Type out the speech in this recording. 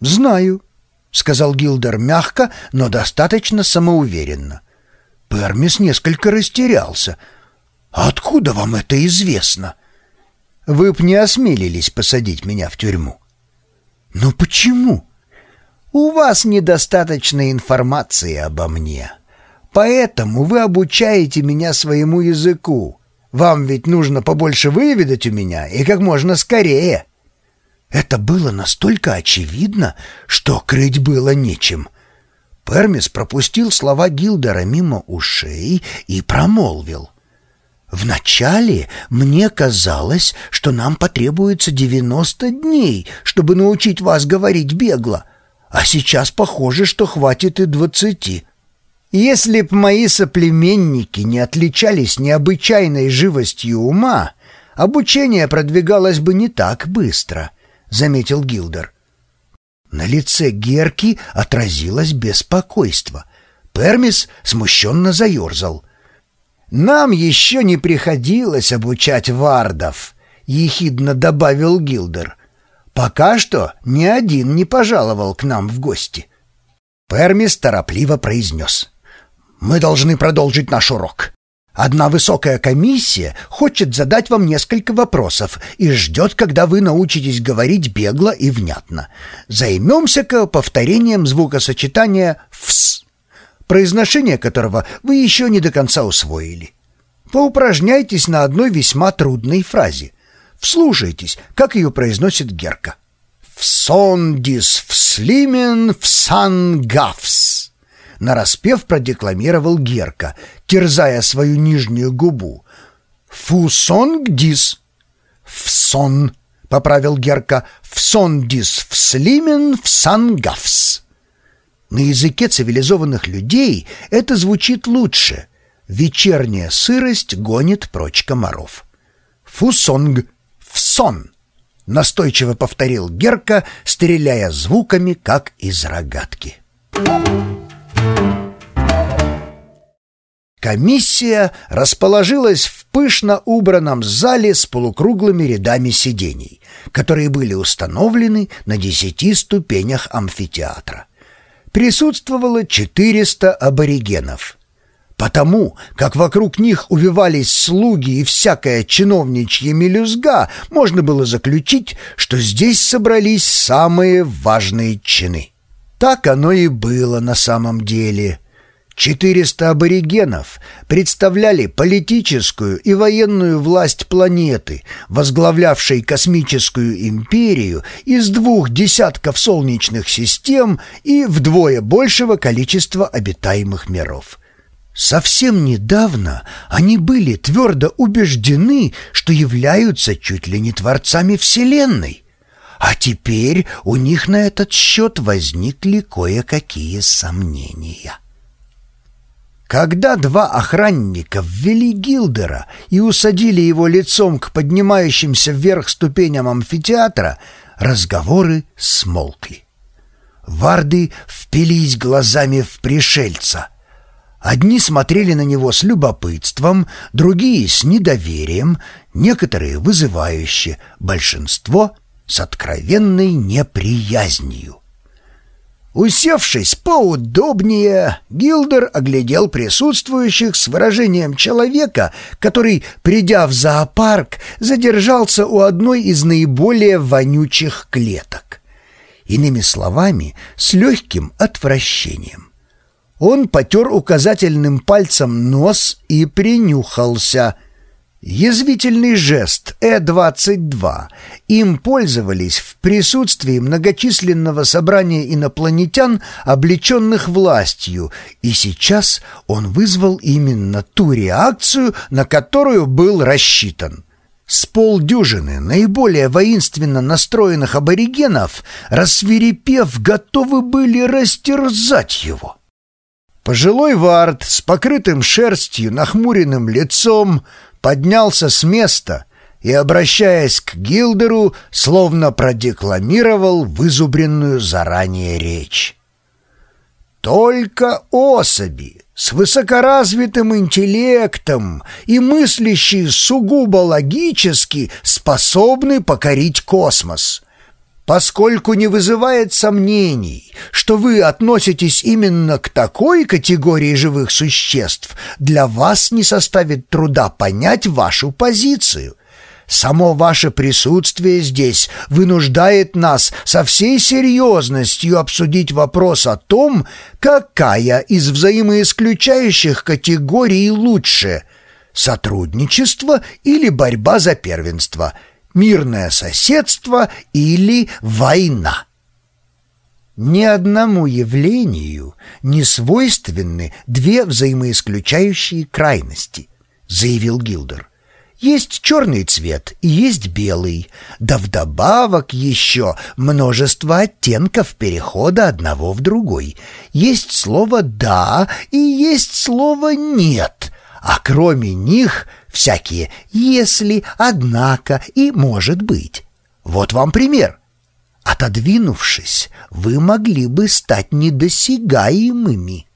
«Знаю», — сказал Гилдер мягко, но достаточно самоуверенно. Пермис несколько растерялся. «Откуда вам это известно?» «Вы б не осмелились посадить меня в тюрьму». «Но почему?» «У вас недостаточно информации обо мне. Поэтому вы обучаете меня своему языку. Вам ведь нужно побольше выведать у меня и как можно скорее». Это было настолько очевидно, что крыть было нечем. Пермис пропустил слова Гилдера мимо ушей и промолвил. «Вначале мне казалось, что нам потребуется девяносто дней, чтобы научить вас говорить бегло, а сейчас похоже, что хватит и двадцати». Если б мои соплеменники не отличались необычайной живостью ума, обучение продвигалось бы не так быстро —— заметил Гилдер. На лице Герки отразилось беспокойство. Пермис смущенно заерзал. «Нам еще не приходилось обучать вардов», — ехидно добавил Гилдер. «Пока что ни один не пожаловал к нам в гости». Пермис торопливо произнес. «Мы должны продолжить наш урок. Одна высокая комиссия хочет задать вам несколько вопросов и ждет, когда вы научитесь говорить бегло и внятно. Займемся-ка повторением звукосочетания «фс», произношение которого вы еще не до конца усвоили. Поупражняйтесь на одной весьма трудной фразе. Вслушайтесь, как ее произносит Герка. «Всондис вслимен всангавс» нараспев продекламировал Герка, терзая свою нижнюю губу. «Фусонг дис». «Фсон», — поправил Герка, «фсон дис вслимен всангавс». На языке цивилизованных людей это звучит лучше. Вечерняя сырость гонит прочь комаров. «Фусонг», «фсон», — настойчиво повторил Герка, стреляя звуками, как из рогатки. Thank you. Комиссия расположилась в пышно убранном зале с полукруглыми рядами сидений, которые были установлены на десяти ступенях амфитеатра. Присутствовало 400 аборигенов. Потому, как вокруг них увивались слуги и всякая чиновничья мелюзга, можно было заключить, что здесь собрались самые важные чины. Так оно и было на самом деле – 400 аборигенов представляли политическую и военную власть планеты, возглавлявшей космическую империю из двух десятков солнечных систем и вдвое большего количества обитаемых миров. Совсем недавно они были твердо убеждены, что являются чуть ли не творцами Вселенной. А теперь у них на этот счет возникли кое-какие сомнения. Когда два охранника ввели Гилдера и усадили его лицом к поднимающимся вверх ступеням амфитеатра, разговоры смолкли. Варды впились глазами в пришельца. Одни смотрели на него с любопытством, другие — с недоверием, некоторые — вызывающе, большинство — с откровенной неприязнью. Усевшись поудобнее, Гилдер оглядел присутствующих с выражением человека, который, придя в зоопарк, задержался у одной из наиболее вонючих клеток. Иными словами, с легким отвращением. Он потер указательным пальцем нос и принюхался — Язвительный жест Э-22. Им пользовались в присутствии многочисленного собрания инопланетян, облеченных властью, и сейчас он вызвал именно ту реакцию, на которую был рассчитан. С полдюжины наиболее воинственно настроенных аборигенов, рассверепев, готовы были растерзать его. Пожилой вард с покрытым шерстью нахмуренным лицом поднялся с места и, обращаясь к Гилдеру, словно продекламировал вызубренную заранее речь. «Только особи с высокоразвитым интеллектом и мыслящие сугубо логически способны покорить космос». Поскольку не вызывает сомнений, что вы относитесь именно к такой категории живых существ, для вас не составит труда понять вашу позицию. Само ваше присутствие здесь вынуждает нас со всей серьезностью обсудить вопрос о том, какая из взаимоисключающих категорий лучше – сотрудничество или борьба за первенство, мирное соседство или война. Ни одному явлению не свойственны две взаимоисключающие крайности, заявил Гилдер. Есть черный цвет и есть белый, да вдобавок еще множество оттенков перехода одного в другой. Есть слово «да» и есть слово «нет», а кроме них всякие «если», «однако» и «может быть». Вот вам пример. Отодвинувшись, вы могли бы стать недосягаемыми.